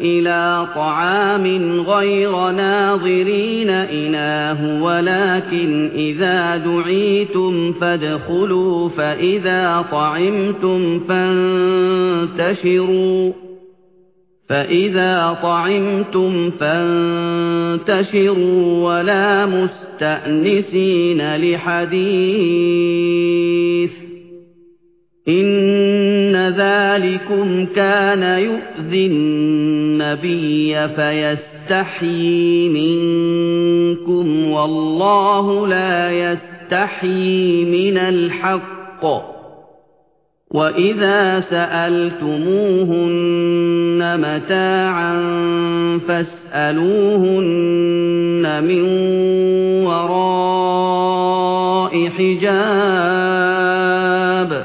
إِلَىٰ طَعَامٍ غَيْرَ نَاظِرِينَ إِنَاهُ وَلَٰكِنْ إِذَا دُعِيتُمْ فَادْخُلُوا فَإِذَا طَعِمْتُمْ فَانتَشِرُوا. وَلَا مُسْتَأْنِسِينَ لِحَدِيثٍ ۚ. ذَٰلِكُمْ كَانَ يُؤْذِي النَّبِيَّ فَيَسْتَحْيِي مِنكُمْ ۖ وَاللَّهُ لَا يَسْتَحْيِي مِنَ الْحَقِّ ۚ وَإِذَا سَأَلْتُمُوهُنَّ مَتَاعًا فَاسْأَلُوهُنَّ مِن وَرَاءِ حِجَابٍ ۚ